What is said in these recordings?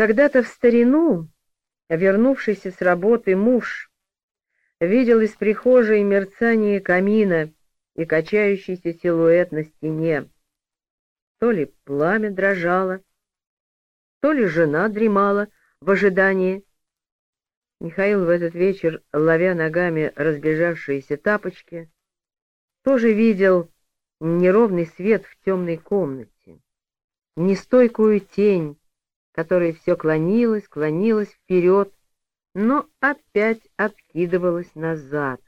Когда-то в старину, вернувшийся с работы муж, видел из прихожей мерцание камина и качающийся силуэт на стене. То ли пламя дрожало, то ли жена дремала в ожидании. Михаил в этот вечер, ловя ногами разбежавшиеся тапочки, тоже видел неровный свет в темной комнате, нестойкую тень, которая все клонилась, клонилась вперед, но опять откидывалась назад.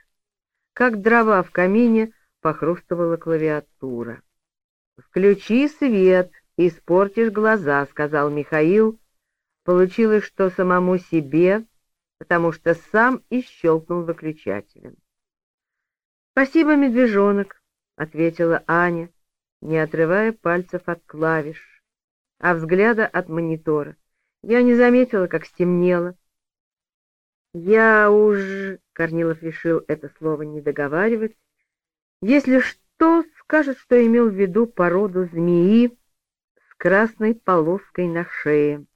Как дрова в камине похрустывала клавиатура. «Включи свет, испортишь глаза», — сказал Михаил. Получилось, что самому себе, потому что сам и щелкнул выключателем. «Спасибо, медвежонок», — ответила Аня, не отрывая пальцев от клавиш, а взгляда от монитора. Я не заметила, как стемнело. «Я уж...» — Корнилов решил это слово не договаривать. «Если что, скажет, что имел в виду породу змеи с красной полоской на шее».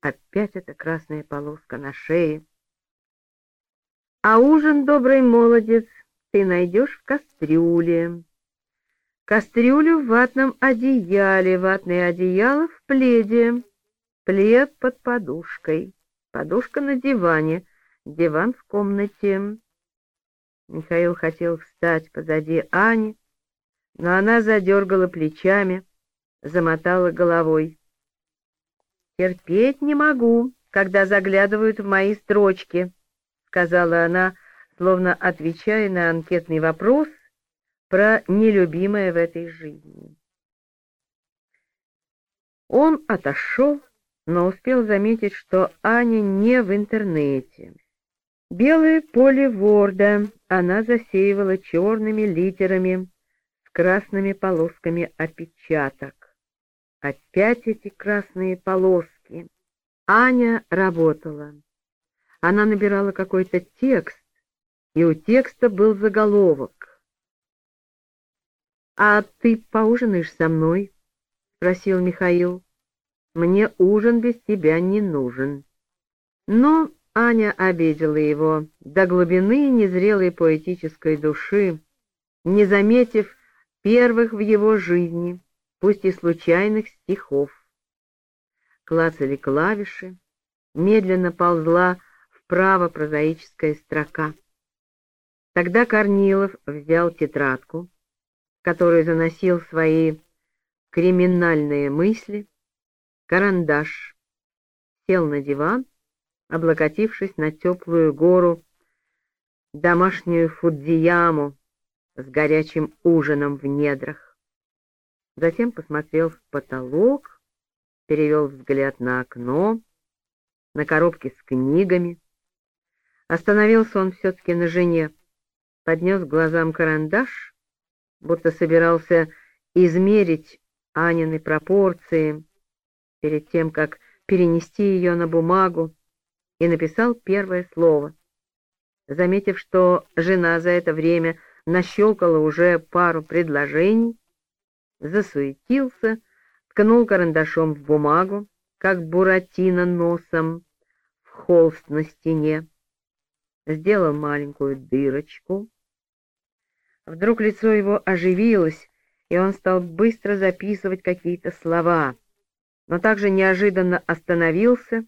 Опять эта красная полоска на шее. А ужин, добрый молодец, ты найдешь в кастрюле. Кастрюлю в ватном одеяле, ватное одеяло в пледе, плед под подушкой, подушка на диване, диван в комнате. Михаил хотел встать позади Ани, но она задергала плечами, замотала головой. «Терпеть не могу, когда заглядывают в мои строчки», — сказала она, — словно отвечая на анкетный вопрос про нелюбимое в этой жизни. Он отошел, но успел заметить, что Аня не в интернете. Белое поле Ворда она засеивала черными литерами с красными полосками опечаток. Опять эти красные полоски. Аня работала. Она набирала какой-то текст, и у текста был заголовок. «А ты поужинаешь со мной?» — спросил Михаил. «Мне ужин без тебя не нужен». Но Аня обидела его до глубины незрелой поэтической души, не заметив первых в его жизни, пусть и случайных стихов. Клацали клавиши, медленно ползла вправо прозаическая строка. Тогда Корнилов взял тетрадку, в которую заносил свои криминальные мысли, карандаш, сел на диван, облокотившись на теплую гору, домашнюю фудзияму с горячим ужином в недрах. Затем посмотрел в потолок, перевел взгляд на окно, на коробки с книгами. Остановился он все-таки на жене поднес глазам карандаш, будто собирался измерить Анины пропорции перед тем, как перенести ее на бумагу, и написал первое слово. Заметив, что жена за это время нащелкала уже пару предложений, засуетился, ткнул карандашом в бумагу, как буратино носом в холст на стене, сделал маленькую дырочку, Вдруг лицо его оживилось, и он стал быстро записывать какие-то слова, но также неожиданно остановился